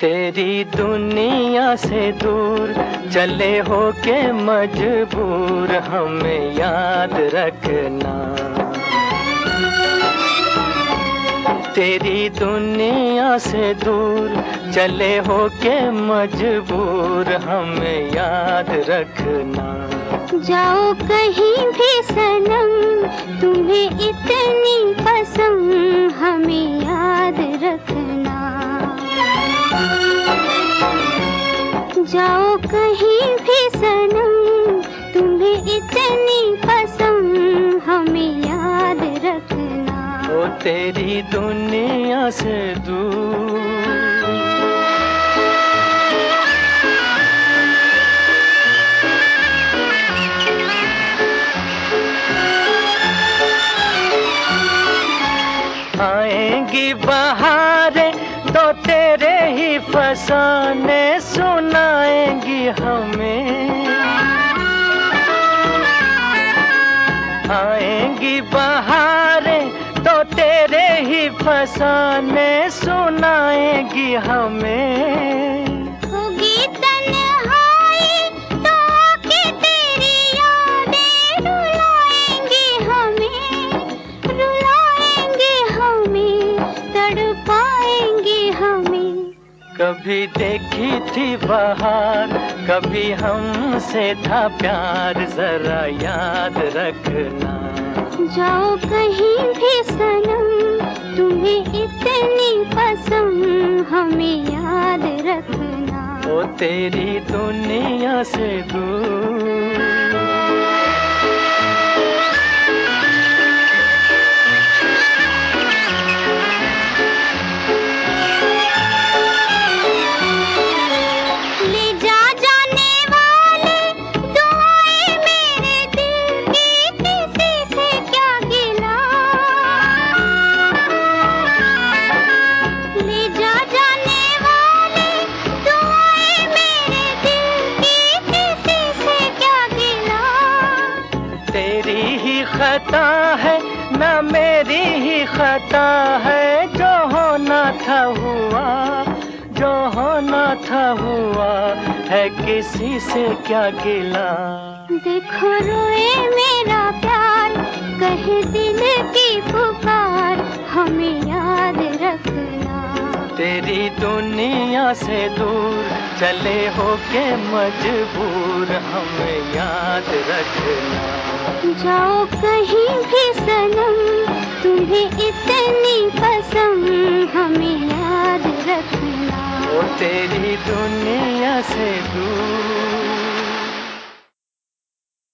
تیری دنیا سے دور چلے ہو کے مجبور ہمیں یاد رکھنا۔ تیری دنیا سے دور چلے ہو کے مجبور ہمیں یاد رکھنا۔ جاؤ کہیں بھی سنم، تمہیں اتنی پسند، ہمیں یاد رکھنا۔ جاؤ کہیں بھی سنم تمہیں اتنی پسند، ہمیں یاد رکھنا۔ وہ تیری دنیا سے دور۔ آئیں گی بہاریں تو تیرے ہی فسانے سنائیں گی ہمیں۔ آئیں گی بہاریں تو تیرے ہی فسانے سنائیں گی ہمیں۔ کبھی دیکھی تھی بہار کبھی ہم سے تھا پیار ذرا یاد رکھنا۔ جاؤ کہیں بھی سنم تمہیں اتنی پسند ہمیں یاد رکھنا۔ وہ تیری دنیا سے دور۔ ہی خطا ہے، نہ میری ہی خطا ہے۔ جو ہونا تھا ہوا، جو ہونا تھا ہوا، ہے کسی سے کیا گلا؟ دیکھو روئے میرا پیار کہے دل کی پکار، ہمیں یاد رکھنا۔ تیری دنیا سے دور چلے ہو کے مجبور ہمیں یاد رکھنا۔ جاؤ کہیں بھی سنم تمہیں اتنی پسند ہمیں یاد رکھنا۔ وہ تیری دنیا سے دور۔